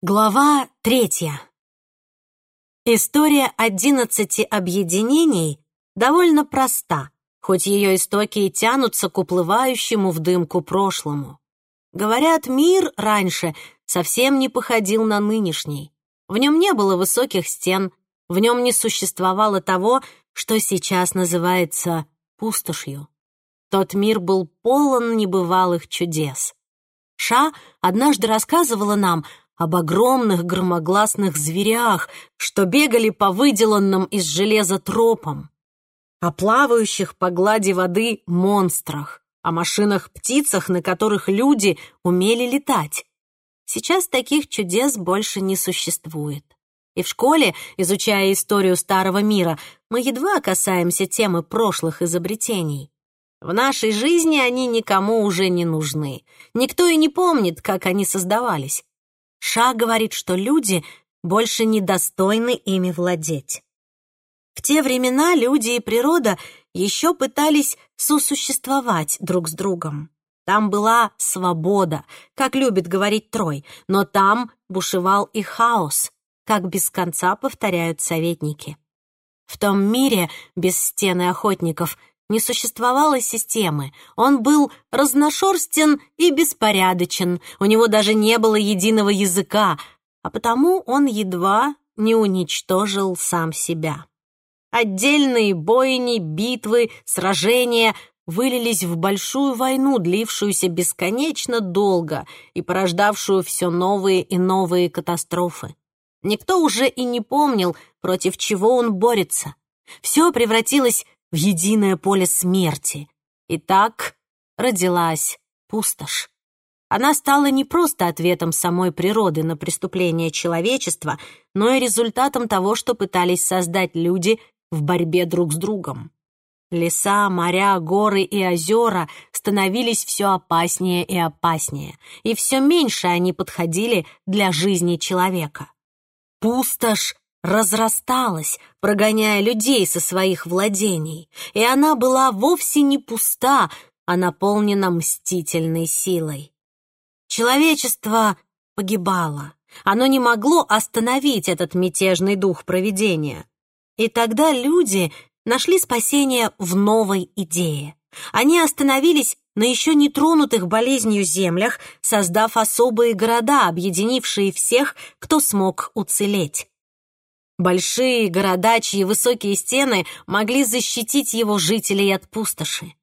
Глава третья. История одиннадцати объединений довольно проста, хоть ее истоки и тянутся к уплывающему в дымку прошлому. Говорят, мир раньше совсем не походил на нынешний. В нем не было высоких стен, в нем не существовало того, что сейчас называется пустошью. Тот мир был полон небывалых чудес. Ша однажды рассказывала нам об огромных громогласных зверях, что бегали по выделанным из железа тропам, о плавающих по глади воды монстрах, о машинах-птицах, на которых люди умели летать. Сейчас таких чудес больше не существует. И в школе, изучая историю Старого мира, мы едва касаемся темы прошлых изобретений. В нашей жизни они никому уже не нужны. Никто и не помнит, как они создавались. Ша говорит, что люди больше недостойны ими владеть. В те времена люди и природа еще пытались сосуществовать друг с другом. Там была свобода, как любит говорить Трой, но там бушевал и хаос, как без конца повторяют советники. В том мире без стены охотников не существовало системы. Он был разношерстен и беспорядочен, у него даже не было единого языка, а потому он едва не уничтожил сам себя. Отдельные бойни, битвы, сражения вылились в большую войну, длившуюся бесконечно долго и порождавшую все новые и новые катастрофы. Никто уже и не помнил, против чего он борется. Все превратилось в единое поле смерти. И так родилась пустошь. Она стала не просто ответом самой природы на преступление человечества, но и результатом того, что пытались создать люди в борьбе друг с другом. Леса, моря, горы и озера становились все опаснее и опаснее, и все меньше они подходили для жизни человека. Пустошь разрасталась, прогоняя людей со своих владений, и она была вовсе не пуста, а наполнена мстительной силой. Человечество погибало. Оно не могло остановить этот мятежный дух провидения. И тогда люди нашли спасение в новой идее. Они остановились на еще не тронутых болезнью землях, создав особые города, объединившие всех, кто смог уцелеть. Большие города, чьи высокие стены могли защитить его жителей от пустоши.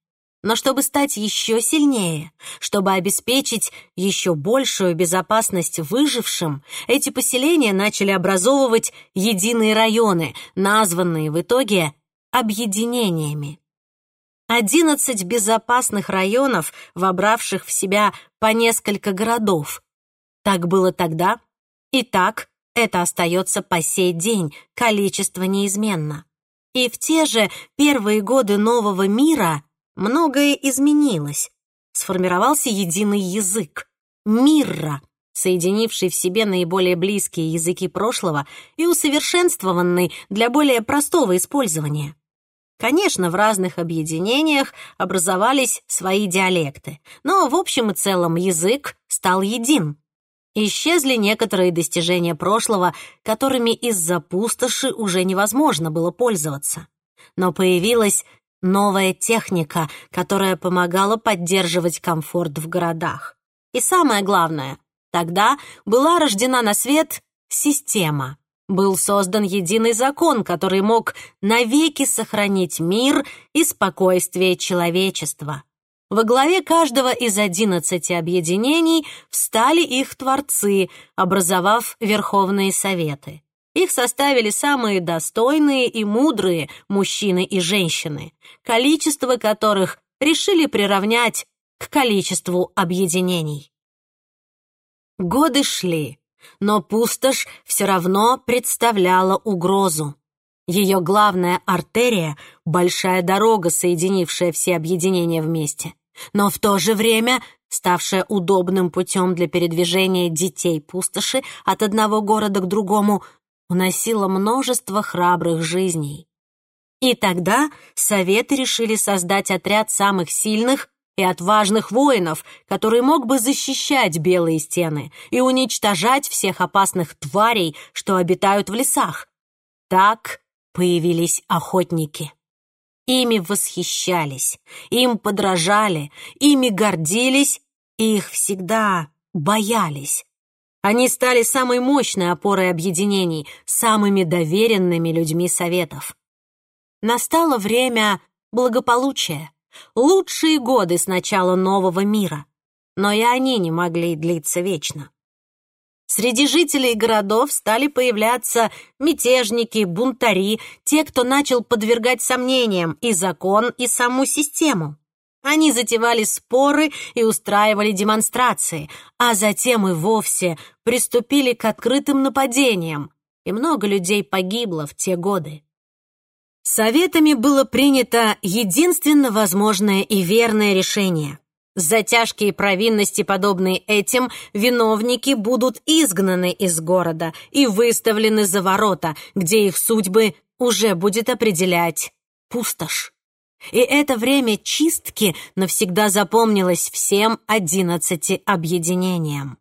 Но чтобы стать еще сильнее, чтобы обеспечить еще большую безопасность выжившим, эти поселения начали образовывать единые районы, названные в итоге объединениями. Одиннадцать безопасных районов, вобравших в себя по несколько городов. Так было тогда, и так это остается по сей день, количество неизменно. И в те же первые годы нового мира многое изменилось. Сформировался единый язык — мирра, соединивший в себе наиболее близкие языки прошлого и усовершенствованный для более простого использования. Конечно, в разных объединениях образовались свои диалекты, но в общем и целом язык стал един. Исчезли некоторые достижения прошлого, которыми из-за пустоши уже невозможно было пользоваться. Но появилась новая техника, которая помогала поддерживать комфорт в городах. И самое главное, тогда была рождена на свет система. Был создан единый закон, который мог навеки сохранить мир и спокойствие человечества. Во главе каждого из одиннадцати объединений встали их творцы, образовав Верховные Советы. Их составили самые достойные и мудрые мужчины и женщины, количество которых решили приравнять к количеству объединений. Годы шли, но пустошь все равно представляла угрозу. Ее главная артерия — большая дорога, соединившая все объединения вместе, но в то же время ставшая удобным путем для передвижения детей пустоши от одного города к другому, уносила множество храбрых жизней. И тогда Советы решили создать отряд самых сильных и отважных воинов, который мог бы защищать белые стены и уничтожать всех опасных тварей, что обитают в лесах. Так появились охотники. Ими восхищались, им подражали, ими гордились, и их всегда боялись. Они стали самой мощной опорой объединений, самыми доверенными людьми советов. Настало время благополучия, лучшие годы с начала нового мира, но и они не могли длиться вечно. Среди жителей городов стали появляться мятежники, бунтари, те, кто начал подвергать сомнениям и закон, и саму систему. Они затевали споры и устраивали демонстрации, а затем и вовсе приступили к открытым нападениям, и много людей погибло в те годы. Советами было принято единственно возможное и верное решение. За тяжкие провинности, подобные этим, виновники будут изгнаны из города и выставлены за ворота, где их судьбы уже будет определять пустошь. И это время чистки навсегда запомнилось всем одиннадцати объединениям.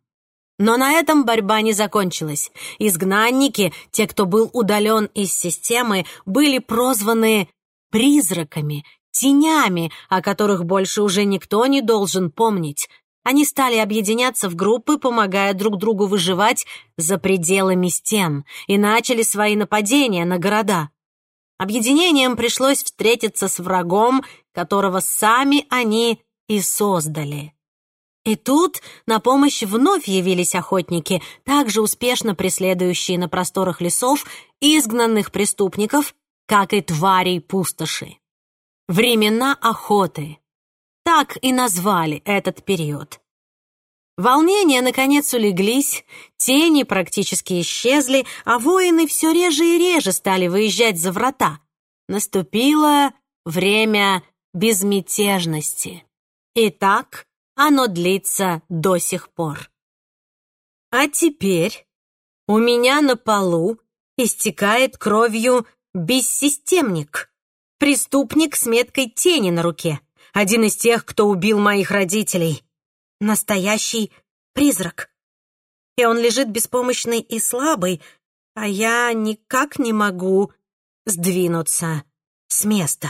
Но на этом борьба не закончилась. Изгнанники, те, кто был удален из системы, были прозваны призраками, тенями, о которых больше уже никто не должен помнить. Они стали объединяться в группы, помогая друг другу выживать за пределами стен, и начали свои нападения на города. Объединением пришлось встретиться с врагом, которого сами они и создали. И тут на помощь вновь явились охотники, также успешно преследующие на просторах лесов изгнанных преступников, как и тварей пустоши. Времена охоты. Так и назвали этот период. Волнения, наконец, улеглись, тени практически исчезли, а воины все реже и реже стали выезжать за врата. Наступило время безмятежности. И так оно длится до сих пор. А теперь у меня на полу истекает кровью бессистемник, преступник с меткой тени на руке, один из тех, кто убил моих родителей. Настоящий призрак. И он лежит беспомощный и слабый, а я никак не могу сдвинуться с места.